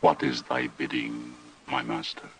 What is thy bidding, my master?